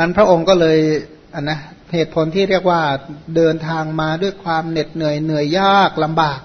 อันพระองค์ก็เลยอันนะเหตุผลที่เรียกว่าเดินทางมาด้วยความเหน็ดเหนื่อยเหนื่อยยากลำบาก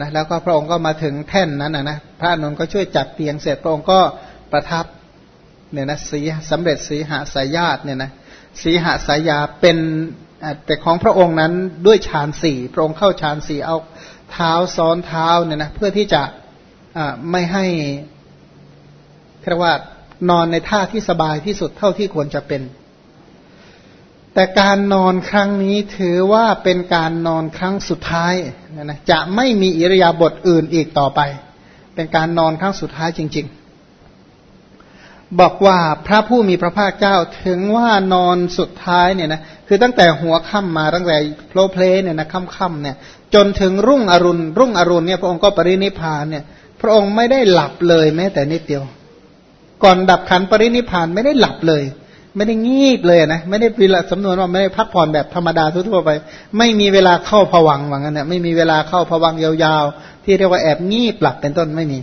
นะแล้วก็พระองค์ก็มาถึงแท่นนั้นนะนะพระนนท์ก็ช่วยจัดเตียงเสร็จพระองค์ก็ประทับเนี่ยนะสีสำเร็จสีหาสายญาติเนี่ยนะสีหาสายาเป็นแต่ของพระองค์นั้นด้วยฌานสี่พระองค์เข้าฌานสี่เอาเท้าซ้อนเท้าเนี่ยนะเพื่อที่จะไม่ให้เรียกว่านอนในท่าที่สบายที่สุดเท่าที่ควรจะเป็น แต่การนอนครั้งนี้ถือว่าเป็นการนอนครั้งสุดท้ายนะนะจะไม่มีอิริยาบถอื่นอีกต่อไป เป็นการนอนครั้งสุดท้ายจริง ๆ บอกว่าพระผู้มีพระภาคเจ้าถึงว่านอนสุดท้ายเนี่ยนะคือตั้งแต่หัวค่ำมาตั้งแต่โพลเพลเนี่ยนะค่ำๆเนี่ยจนถึงรุ่งอรุณ รุ่งอรุณเนี่ยพระองค์ก็ปรินิพานเนี่ย พระองค์ไม่ได้หลับเลยแม้แต่นิดเดียว ก่อนดับขันปรินิพานไม่ได้หลับเลย ไม่ได้งีบเลยนะไม่ได้เวลาสำนวนว่าไม่ได้พักผ่อนแบบธรรมดาทั่วไป ไม่มีเวลาเข้าผวังว่างั้นเนี่ยไม่มีเวลาเข้าผวังยาวๆ ที่เรียกว่าแอบงีบหลับเป็นต้นไม่มี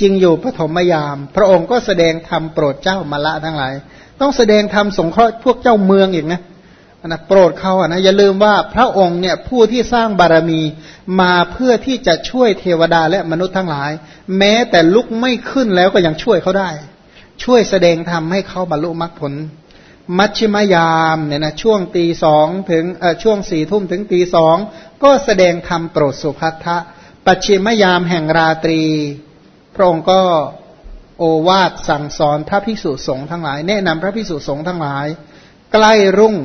จริงอยู่ปฐมยาม พระองค์ก็แสดงธรรมโปรดเจ้ามาละทั้งหลาย ต้องแสดงธรรมสงเคราะห์พวกเจ้าเมืองอีกนะนะโปรดเขาอะนะอย่าลืมว่าพระองค์เนี่ยผู้ที่สร้างบารมีมาเพื่อที่จะช่วยเทวดาและมนุษย์ทั้งหลาย แม้แต่ลุกไม่ขึ้นแล้วก็ยังช่วยเขาได้ ช่วยแสดงธรรมให้เขาบรรลุมรรคผล มัชชิมยามเนี่ยนะช่วงตีสองถึงช่วงสี่ทุ่มถึงตีสองก็แสดงธรรมโปรดสุภัททะปัจฉิมยามแห่งราตรี พระองค์ก็โอวาทสั่งสอนพระภิกษุสงฆ์ทั้งหลาย แนะนำพระภิกษุสงฆ์ทั้งหลาย ใกล้รุ่ง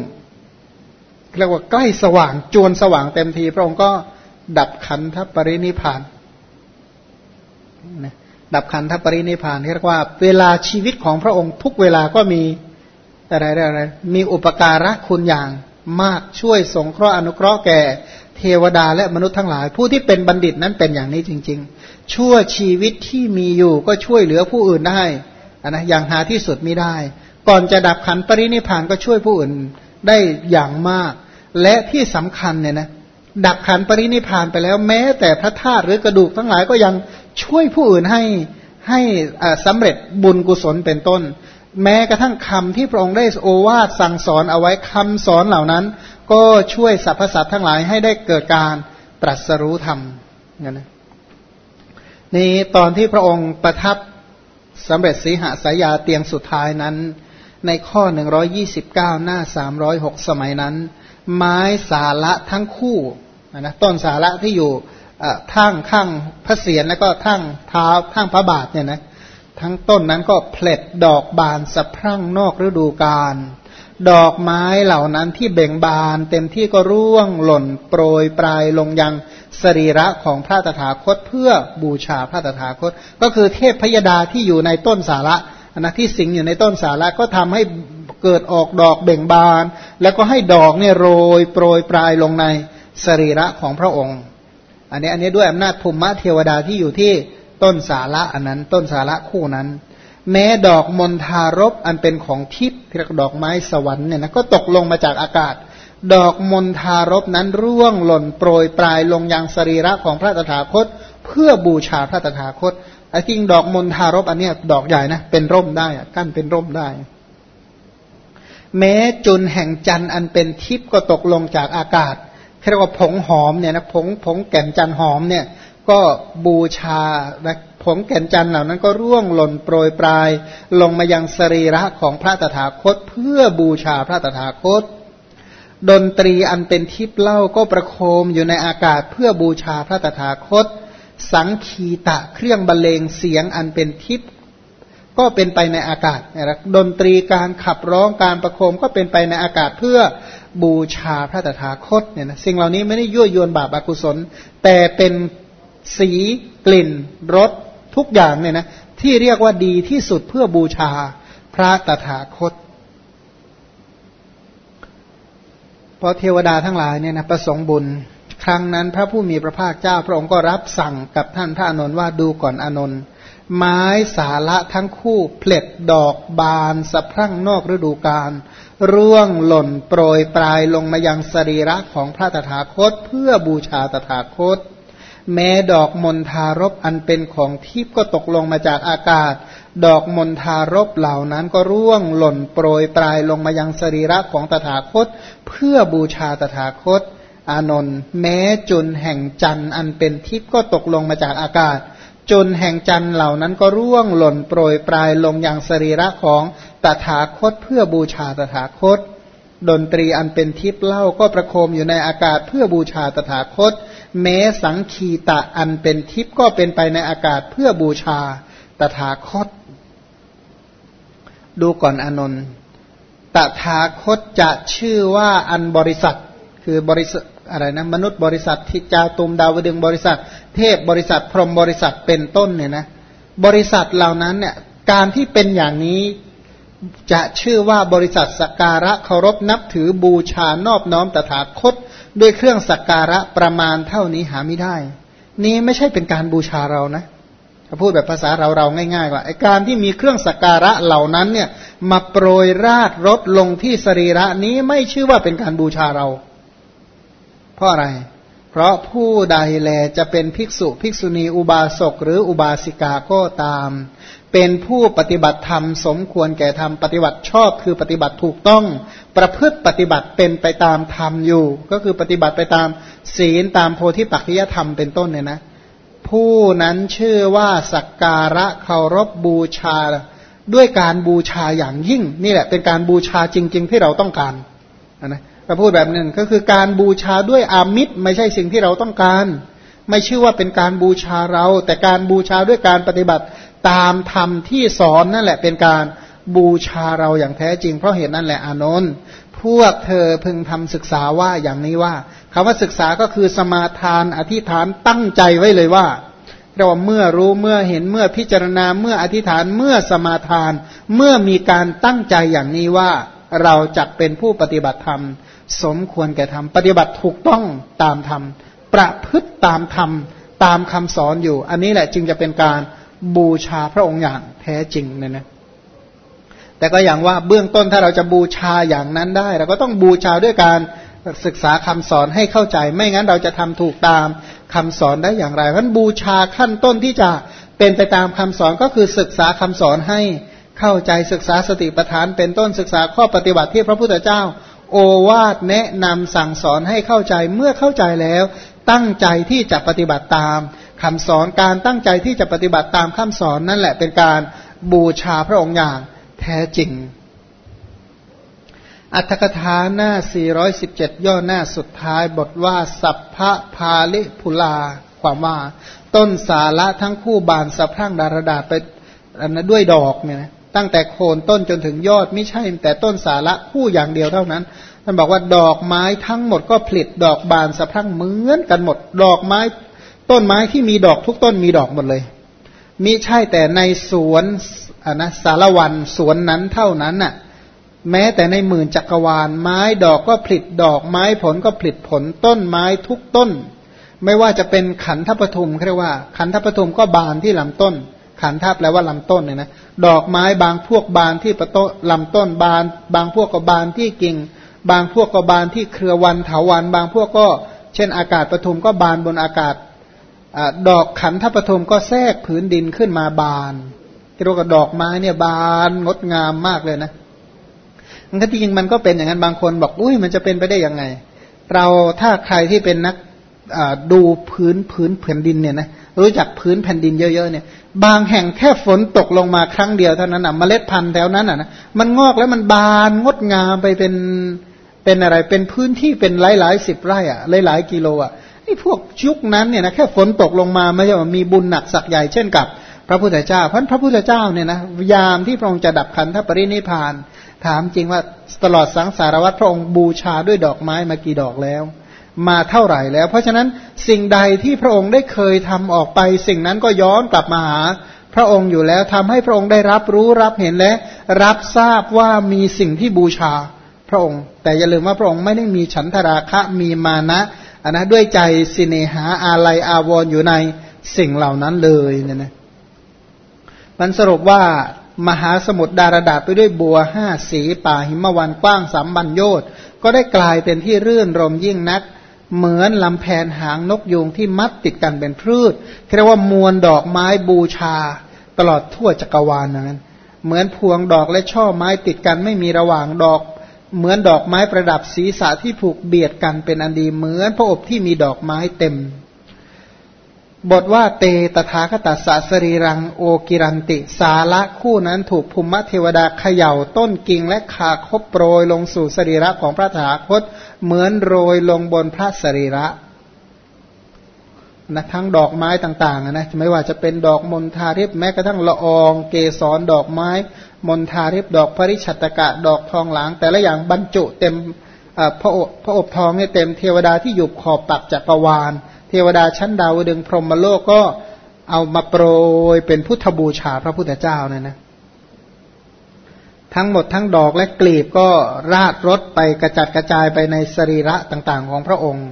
เรียกว่าใกล้สว่างจวนสว่างเต็มที พระองค์ก็ดับขันธปรินิพาน ดับขันธปรินิพานเรียกว่า เวลาชีวิตของพระองค์ทุกเวลาก็มีอะไรอะไรมีอุปการะคุณอย่างมากช่วยสงเคราะห์อนุเคราะห์แก่เทวดาและมนุษย์ทั้งหลาย ผู้ที่เป็นบัณฑิตนั้นเป็นอย่างนี้จริง ๆ ชั่วชีวิตที่มีอยู่ก็ช่วยเหลือผู้อื่นได้นะอย่างหาที่สุดไม่ได้ ก่อนจะดับขันปรินิพานก็ช่วยผู้อื่นได้อย่างมาก และที่สำคัญเนี่ยนะดับขันปรินิพานไปแล้วแม้แต่พระธาตุหรือกระดูกทั้งหลายก็ยังช่วยผู้อื่นให้ให้สำเร็จบุญกุศลเป็นต้น แม้กระทั่งคำที่พระองค์ได้โอวาทสั่งสอนเอาไว้คำสอนเหล่านั้น ก็ช่วยสรรพสัตว์ทั้งหลายให้ได้เกิดการตรัสรู้ธรรมนี่นะนี่ตอนที่พระองค์ประทับสำเร็จสีหสายาเตียงสุดท้ายนั้น ในข้อ 129 หน้า 306 สมัยนั้น ไม้สาระทั้งคู่นะต้นสาระที่อยู่ ทั้งข้างพระเศียรแล้วก็ทั้งเท้าทั้งพระบาทเนี่ยนะทั้งต้นนั้นก็เพล็ดดอกบานสะพรั่งนอกฤดูกาลดอกไม้เหล่านั้นที่เบ่งบาน เต็มที่ก็ร่วงหล่นโปรยปลายลงยังสรีระของพระตถาคตเพื่อบูชาพระตถาคต ก็คือเทพพยดาที่อยู่ในต้นสาระนะที่สิงอยู่ในต้นสาระก็ทำให้เกิดออกดอกเบ่งบาน แล้วก็ให้ดอกเนี่ยโรยโปรยปลายลงในสรีระของพระองค์ อันนี้อันนี้ด้วยอำนาจภูมิเทวดาที่อยู่ที่ต้นสาระอันนั้น ต้นสาระคู่นั้น แม้ดอกมณฑารบอันเป็นของทิพย์เรียกดอกไม้สวรรค์เนี่ยนะก็ตกลงมาจากอากาศ ดอกมณฑารบนั้นร่วงหล่นโปรยปลายลงยังสรีระของพระตถาคต เพื่อบูชาพระตถาคตไอ้จริงดอกมณฑารบอันเนี้ยดอกใหญ่นะเป็นร่มได้กั้นเป็นร่มได้แม้จุนแห่งจันอันเป็นทิพย์ก็ตกลงจากอากาศ เรียกว่าผงหอมเนี่ยนะผงผงแก่นจันหอมเนี่ย ก็บูชาผงแก่นจันเหล่านั้นก็ร่วงหล่นโปรยปลาย ลงมายังสรีระของพระตถาคต เพื่อบูชาพระตถาคต ดนตรีอันเป็นทิพย์เล่าก็ประโคมอยู่ในอากาศเพื่อบูชาพระตถาคต สังคีตะเครื่องบรรเลงเสียงอันเป็นทิพย์ก็เป็นไปในอากาศนะดนตรีการขับร้องการประโคมก็เป็นไปในอากาศเพื่อ บูชาพระตถาคตเนี่ยนะสิ่งเหล่านี้ไม่ได้ยั่วยวนบาปอากุศล แต่เป็นสีกลิ่นรสทุกอย่างเนี่ยนะที่เรียกว่าดีที่สุดเพื่อบูชาพระตถาคต เพราะเทวดาทั้งหลายเนี่ยนะประสงค์บุญ ครั้งนั้นพระผู้มีพระภาคเจ้า พระองค์ก็รับสั่งกับท่านพระอนุนว่าดูก่อนอนนท์ไม้สาระทั้งคู่เพล็ดดอกบานสะพรั่งนอกฤดูกาล ร่วงหล่นโปรยปลายลงมายังสรีระของพระตถาคต เพื่อบูชาตถาคต แม้ดอกมณฑารบอันเป็นของทิพย์ก็ตกลงมาจากอากาศ ดอกมณฑารบเหล่านั้นก็ร่วงหล่นโปรยปลายลงมายังสรีระของตถาคต เพื่อบูชาตถาคต อานนท์แม้จุนแห่งจันทร์อันเป็นทิพย์ก็ตกลงมาจากอากาศจุนแห่งจันทร์เหล่านั้นก็ร่วงหล่นโปรยปลายลงอยังสรีระของ ตถาคตเพื่อบูชาตถาคต ดนตรีอันเป็นทิพย์เล่าก็ประโคมอยู่ในอากาศเพื่อบูชาตถาคต แม้สังคีตะอันเป็นทิพย์ก็เป็นไปในอากาศเพื่อบูชาตถาคต ดูก่อนอนนท์ตถาคตจะชื่อว่าอันบริษัท คือบริษัทอะไรนะมนุษย์บริษัททิจาตุมดาวดึงบริษัท เทพบริษัทพรหมบริษัทเป็นต้นเนี่ยนะบริษัทเหล่านั้นเนี่ยการที่เป็นอย่างนี้ จะชื่อว่าบริษัทสักการะเคารพนับถือบูชานอบน้อมตถาคต ด้วยเครื่องสักการะประมาณเท่านี้หาไม่ได้ นี้ไม่ใช่เป็นการบูชาเรานะถ้าพูดแบบภาษาเราเราง่ายๆว่าไอการที่มีเครื่องสักการะเหล่านั้นเนี่ยมาโปรยราดรถลงที่สรีระนี้ไม่ชื่อว่าเป็นการบูชาเรา เพราะอะไร เพราะผู้ใดแลจะเป็นภิกษุภิกษุณีอุบาสกหรืออุบาสิกาก็ตาม เป็นผู้ปฏิบัติธรรมสมควรแก่ธรรมปฏิบัติชอบคือปฏิบัติถูกต้อง ประพฤติปฏิบัติเป็นไปตามธรรมอยู่ ก็คือปฏิบัติไปตามศีลตามโพธิปัจจยธรรมเป็นต้นเนี่ยนะ ผู้นั้นชื่อว่าสักการะเคารพบูชา ด้วยการบูชาอย่างยิ่ง นี่แหละเป็นการบูชาจริง ๆ ที่เราต้องการนะถ้าพูดแบบนั้นก็คือการบูชาด้วยอามิตรไม่ใช่สิ่งที่เราต้องการ ไม่ชื่อว่าเป็นการบูชาเรา แต่การบูชาด้วยการปฏิบัติ ตามธรรมที่สอนนั่นแหละเป็นการบูชาเราอย่างแท้จริง เพราะเหตุนั้นแหละอานนท์พวกเธอพึงทำศึกษาว่าอย่างนี้ว่าคำว่าศึกษาก็คือสมาทานอธิษฐานตั้งใจไว้เลยว่าเราเมื่อรู้เมื่อเห็นเมื่อพิจารณาเมื่ออธิษฐานเมื่อสมาทาน เมื่อมีการตั้งใจอย่างนี้ว่า เราจะเป็นผู้ปฏิบัติธรรม สมควรแก่ธรรมปฏิบัติถูกต้องตามธรรมประพฤติตามธรรมตามคำสอนอยู่ อันนี้แหละจึงจะเป็นการ บูชาพระองค์อย่างแท้จริงเนี่ยนะแต่ก็อย่างว่าเบื้องต้นถ้าเราจะบูชาอย่างนั้นได้ เราก็ต้องบูชาด้วยการศึกษาคำสอนให้เข้าใจ ไม่งั้นเราจะทำถูกตามคำสอนได้อย่างไรเพราะบูชาขั้นต้นที่จะเป็นไปตามคำสอนก็คือศึกษาคำสอนให้เข้าใจศึกษาสติปัฏฐาน เป็นต้นศึกษาข้อปฏิบัติที่พระพุทธเจ้า โอวาทแนะนำสั่งสอนให้เข้าใจเมื่อเข้าใจแล้ว ตั้งใจที่จะปฏิบัติตาม คำสอนการตั้งใจที่จะปฏิบัติตามคำสอนนั่นแหละเป็นการบูชาพระองค์อย่างแท้จริง อัตถกถาหน้า 417 ย่อหน้าสุดท้ายบทว่า สัพพะพาลิพุลา ความว่า ต้นสาระทั้งคู่บานสะพรั่งดารดาไปด้วยดอกเนี่ยนะตั้งแต่โคนต้นจนถึงยอดไม่ใช่ แต่ต้นสาระคู่อย่างเดียวเท่านั้นท่านบอกว่าดอกไม้ทั้งหมดก็ผลิตดอกบานสะพรั่งเหมือนกันหมด ดอกไม้ ต้นไม้ที่มีดอกทุกต้นมีดอกหมดเลยมิใช่แต่ในสวนอะนะสารวันสวนนั้นเท่านั้นน่ะ แม้แต่ในหมื่นจักรวาล ไม้ดอกก็ผลิตดอกไม้ผลก็ผลิตผลต้นไม้ทุกต้น ไม่ว่าจะเป็นขันธปทุมเรียกว่า ขันธปทุมก็บานที่ลำต้น ขันธแปลว่าลำต้นเนี่ยนะดอกไม้บางพวกบานที่ประตลำต้นบาน บางพวกก็บานที่กิ่ง บางพวกก็บานที่เครือวันเถาวัน บางพวกก็ เช่นอากาศปทุมก็บานบนอากาศ ดอกขันธปทุมก็แทรกผืนดินขึ้นมาบานที่เรียกว่าดอกไม้เนี่ยบานงดงามมากเลยนะมันก็จริงมันก็เป็นอย่างนั้นบางคนบอกอุ้ยมันจะเป็นไปได้ยังไง เราถ้าใครที่เป็นนักดูพื้นพื้นแผ่นดินเนี่ยนะรู้จักพื้นแผ่นดินเยอะๆเนี่ย บางแห่งแค่ฝนตกลงมาครั้งเดียวเท่านั้นอะเมล็ดพันธุ์แถวนั้นอะนะมันงอกแล้วมันบานงดงามไปเป็นเป็นอะไร เป็นพื้นที่เป็นหลายหลายสิบไร่อะหลายหลายกิโลอะ ไอ้พวกยุคนั้นเนี่ยนะแค่ฝนตกลงมาไม่ใช่ว่ามีบุญหนักสักใหญ่เช่นกับพระพุทธเจ้าเพราะพระพุทธเจ้าเนี่ยนะยามที่พระองค์จะดับขันธปรินิพาน ถามจริงว่าตลอดสังสารวัตรพระองค์บูชาด้วยดอกไม้มากี่ดอกแล้ว มาเท่าไหร่แล้ว เพราะฉะนั้นสิ่งใดที่พระองค์ได้เคยทำออกไป สิ่งนั้นก็ย้อนกลับมาหาพระองค์อยู่แล้วทำให้พระองค์ได้รับรู้รับเห็นและ รับทราบว่ามีสิ่งที่บูชาพระองค์ แต่อย่าลืมว่าพระองค์ไม่ได้มีฉันทราคะมีมานะ อันนะด้วยใจสิเนหาอาลัยอาวรออยู่ในสิ่งเหล่านั้นเลยเนี่ยนะมันสรุปว่ามหาสมุทรดารดาไปด้วยบัวห้าสีป่าหิมวันกว้างสามบันโยชก็ได้กลายเป็นที่รื่นรมยิ่งนัก เหมือนลำแผนหางนกยูงที่มัดติดกันเป็นพืชเรียกว่ามวลดอกไม้บูชา ตลอดทั่วจักรวาลนั้น เหมือนพวงดอกและช่อไม้ติดกันไม่มีระหว่างดอก เหมือนดอกไม้ประดับศีรษะที่ผูกเบียดกันเป็นอันดีเหมือนพระอบที่มีดอกไม้เต็ม บทว่าเตตถาคตสสรีรังโอกิรันติ สาระคู่นั้นถูกภูมิเทวดาเขย่าต้นกิ่งและขาคบโปรยลงสู่สรีระของพระถาคต เหมือนโรยลงบนพระสรีระนะทั้งดอกไม้ต่างๆนะไม่ว่าจะเป็นดอกมณฑาริบแม้กระทั่งละออง เกสรดอกไม้ มณฑาริบดอกพริชัตกะดอกทองหลาง แต่ละอย่างบรรจุเต็มพระอบพระอบทองเนี่ยเต็มเทวดาที่อยู่ขอบปักจักรวาล เทวดาชั้นดาวดึงพรหมโลกก็เอามาโปรยเป็นพุทธบูชาพระพุทธเจ้าเนี่ยนะทั้งหมดทั้งดอกและกลีบก็ราดรถไปกระจัดกระจายไปในสรีระต่างๆของพระองค์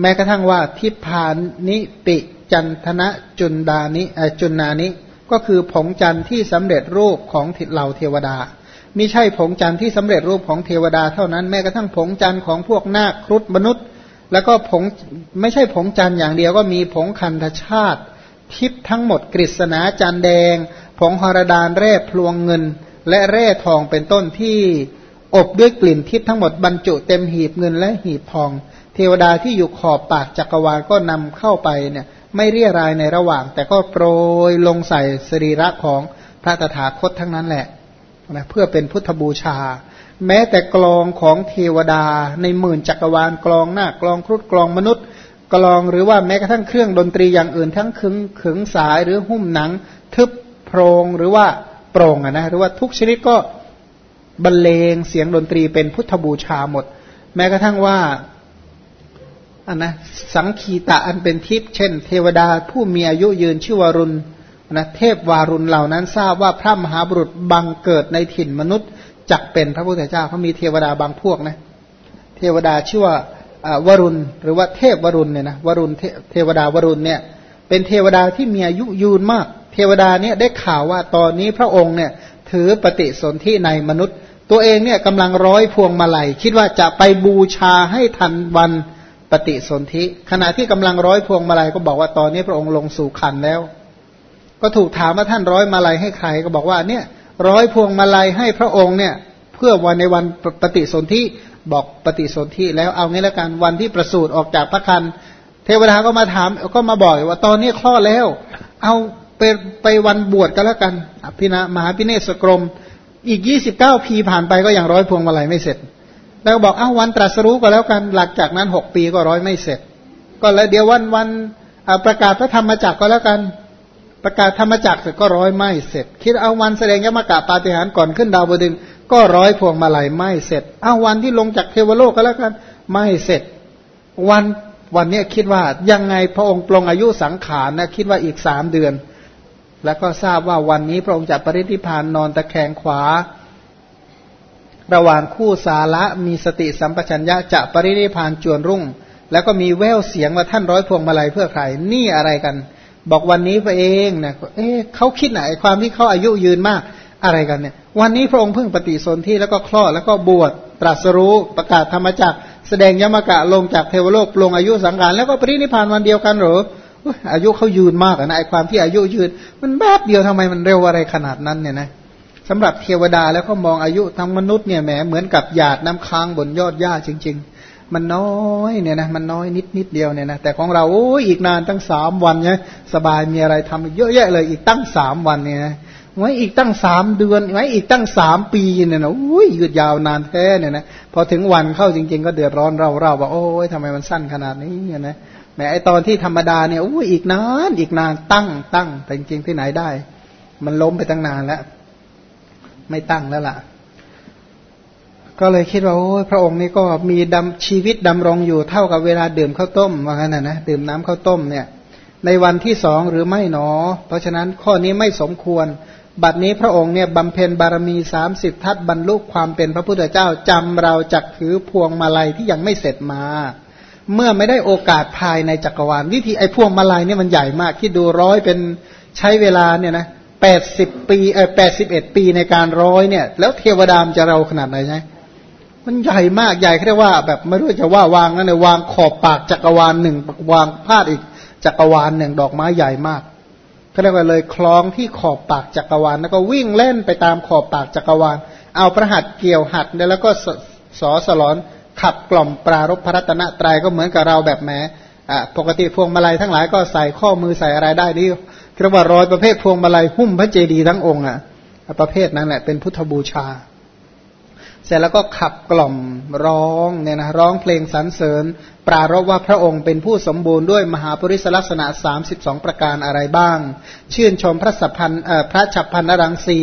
แม้กระทั่งว่าทิพานิปิจันทนะจุนดานิจุนนานิ ก็คือผงจันทร์ที่สำเร็จรูปของเหล่าเทวดามิใช่ผงจันทร์ที่สำเร็จรูปของเทวดาเท่านั้นแม้กระทั่งผงจันทร์ของพวกนาคครุฑมนุษย์ แล้วก็ผงไม่ใช่ผงจันทร์อย่างเดียวก็มีผงคันธชาติทิพทั้งหมดกฤษณาจันแดง ผงหรดานแร่พลวงเงิน และแร่ทองเป็นต้นที่อบด้วยกลิ่นทิพทั้งหมดบรรจุเต็มหีบเงินและหีบทอง เทวดาที่อยู่ขอบปากจักรวาลก็นำเข้าไปเนี่ย ไม่เรียรายในระหว่าง แต่ก็โปรยลงใส่สรีระของพระตถาคตทั้งนั้นแหละนะเพื่อเป็นพุทธบูชา แม้แต่กลองของเทวดา ในหมื่นจักรวาลกลองหน้ากลองครุฑกลองมนุษย์ กลองหรือว่าแม้กระทั่งเครื่องดนตรีอย่างอื่นทั้งขึงขึงสายหรือหุ้มหนัง ทึบโพรงหรือว่าโปร่งนะหรือว่าทุกชนิดก็บรรเลงเสียงดนตรีเป็นพุทธบูชาหมด แม้กระทั่งว่า อันนะสังคีตะอันเป็นทิพย์เช่น เทวดาผู้มีอายุยืนชื่อวารุณนะเทพวารุณเหล่านั้นทราบว่าพระมหาบุรุษบังเกิดในถิ่นมนุษย์จักเป็นพระพุทธเจ้าเขามีเทวดาบางพวกนะ เทวดาชื่อว่าวรุณ หรือว่าเทพวรุณเนี่ยนะวรุณเทวดาวรุณเนี่ยเป็นเทวดาที่มีอายุยืนมาก เทวดาเนี่ยได้ข่าวว่าตอนนี้พระองค์เนี่ยถือปฏิสนธิในมนุษย์ ตัวเองเนี่ยกำลังร้อยพวงมาลัย คิดว่าจะไปบูชาให้ทันวัน ปฏิสนธิขณะที่กำลังร้อยพวงมาลัยก็บอกว่าตอนนี้พระองค์ลงสู่ขันแล้ว ก็ถูกถามว่าท่านร้อยมาลัยให้ใครก็บอกว่าเนี่ยร้อยพวงมาลัยให้พระองค์เนี่ย เพื่อวันในวันปฏิสนธิบอกปฏิสนธิแล้วเอางี้แล้วกันวันที่ประสูติออกจากพระคันเทวดาก็มาถามก็มาบอกว่าตอนนี้คลอดแล้ว เอาไปไปวันบวชก็แล้วกันพินะมหาพิเนศกรม อีกยี่สิบเก้าปีผ่านไปก็ยังร้อยพวงมาลัยไม่เสร็จ แล้วบอกอ้าววันตรัสรู้ก็แล้วกันหลังจากนั้นหกปีก็ร้อยไม่เสร็จ ก็แล้วเดี๋ยววันวันประกาศพระธรรมจักรก็แล้วกัน ประกาศธรรมจักรเสร็จก็ร้อยไม่เสร็จ คิดเอาวันแสดงยมกะปาฏิหารก่อนขึ้นดาวดึงก็ร้อยพวงมาลัยไม่เสร็จ เอาวันที่ลงจากเทวโลกก็แล้วกันไม่เสร็จ วันวันนี้คิดว่ายังไงพระองค์ปลงอายุสังขารนะคิดว่าอีกสามเดือน แล้วก็ทราบว่าวันนี้พระองค์จะปรินิพานนอนตะแคงขวา ระหว่างคู่สาระมีสติสัมปชัญญะจะปรินิพานจวนรุ่ง แล้วก็มีแววเสียงว่าท่านร้อยพวงมาลัยเพื่อใครนี่อะไรกัน บอกวันนี้พระเองเนี่ยเอ๊ะเขาคิดไหนความที่เขาอายุยืนมากอะไรกันเนี่ย วันนี้พระองค์เพิ่งปฏิสนธิแล้วก็คลอดแล้วก็บวชตรัสรู้ประกาศธรรมจักแสดงยมกะลงจากเทวโลกลงอายุสังขารแล้วก็ปรินิพานวันเดียวกันหรออายุเขายืนมากนะไอความที่อายุยืน มันแบบเดียวทำไมมันเร็วอะไรขนาดนั้นเนี่ยนะ สำหรับเทวดาแล้วก็มองอายุทั้งมนุษย์เนี่ยแหมเหมือนกับหยาดน้ำค้างบนยอดหญ้าจริง ๆ มันน้อยเนี่ยนะมันน้อยนิดนิดเดียวเนี่ยนะแต่ของเราโอ้ยอีกนานตั้งสามวันเนี่ยสบายมีอะไรทำเยอะแยะเลยอีกตั้งสามวันเนี่ยนะไว้อีกตั้งสามเดือนไว้อีกตั้งสามปีเนี่ยนะอุ้ยยืดยาวนานแท้เนี่ยนะพอถึงวันเข้าจริง ๆ ก็เดือดร้อนเราเราบอกโอ้ยทำไมมันสั้นขนาดนี้เนี่ยนะแม้ไอตอนที่ธรรมดาเนี่ยอุ้ยอีกนานอีกนานตั้งตั้งแต่จริงๆที่ไหนได้ มันล้มไปตั้งนานแล้ว ไม่ตั้งแล้วล่ะ ก็เลยคิดว่าโอ้พระองค์นี่ก็มีดำชีวิตดำรงอยู่เท่ากับเวลาดื่มข้าวต้มว่างั้นนะนะดื่มน้ำข้าวต้มเนี่ย ในวันที่สองหรือไม่หนอ เพราะฉะนั้นข้อนี้ไม่สมควร บัดนี้พระองค์เนี่ยบำเพ็ญบารมีสามสิบทัศบรรลุความเป็นพระพุทธเจ้าจำเราจักถือพวงมาลัยที่ยังไม่เสร็จมาเมื่อไม่ได้โอกาสภายในจักรวาลวิธีไอ้พวงมาลัยเนี่ยมันใหญ่มากคิดดูร้อยเป็นใช้เวลาเนี่ยนะ แปดสิบปีเออแปดสิบเอ็ดปีในการร้อยเนี่ย แล้วเทวดามจะเราขนาดไหนใช่มันใหญ่มากใหญ่แค่ว่า แบบไม่รู้จะว่าวางนั่นเลยวางขอบปากจักรวาลหนึ่งวางพาดอีกจักรวาลหนึ่งดอกไม้ใหญ่มากเขาเรียกว่าเลยคล้องที่ขอบปากจักรวาลแล้วก็วิ่งเล่นไปตามขอบปากจักรวาล เอาประหัตเกี่ยวหัดแล้วก็สอสลอนขับกล่อมปรารบพระรัตนตรัยก็เหมือนกับเราแบบแม้ปกติพวงมาลัยทั้งหลายก็ใส่ข้อมือใส่อะไรได้นี่ เรียกว่ารอยประเภทพวงมาลัยหุ้มพระเจดีย์ทั้งองค์อะประเภทนั้นแหละเป็นพุทธบูชา เสร็จแล้วก็ขับกล่อมร้องเนี่ยนะร้องเพลงสรรเสริญ ปรารบว่าพระองค์เป็นผู้สมบูรณ์ด้วยมหาปริศลักษณะ 32 ประการอะไรบ้าง ชื่นชมพระสัพพันพระฉับพันนรังสี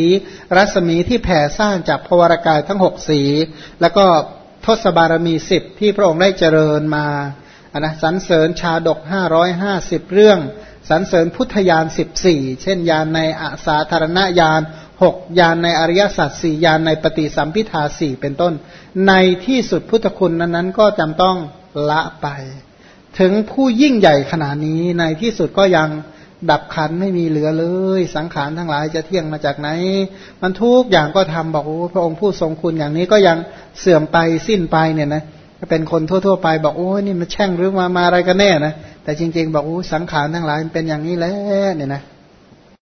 รัศมีที่แผ่ซ่านจากพวรากายทั้งหกสี แล้วก็ทศบารมีสิบที่พระองค์ได้เจริญมาอนนะสรรเสริญชาดกห้าร้อยห้าสิบเรื่อง สรรเสริญพุทธยานสิบสี่เช่นยานในอาสาธารณญาณหกยานในอริยสัจสี่ยานในปฏิสัมพิทาสี่เป็นต้น ในที่สุดพุทธคุณนั้นๆ ก็จำต้องละไป ถึงผู้ยิ่งใหญ่ขนาดนี้ในที่สุดก็ยังดับขันไม่มีเหลือเลย สังขารทั้งหลายจะเที่ยงมาจากไหน มันทุกอย่างก็ทำบอกโอ้พระองค์ผู้ทรงคุณอย่างนี้ก็ยังเสื่อมไปสิ้นไปเนี่ยนะเเป็นคนทั่วๆไปบอกโอ้ยนี่มันแช่งหรือมามาอะไรกันแน่นะแต่จริง ๆ บอกโอ้สังขารทั้งหลายมันเป็นอย่างนี้แล้วเนี่ยนะ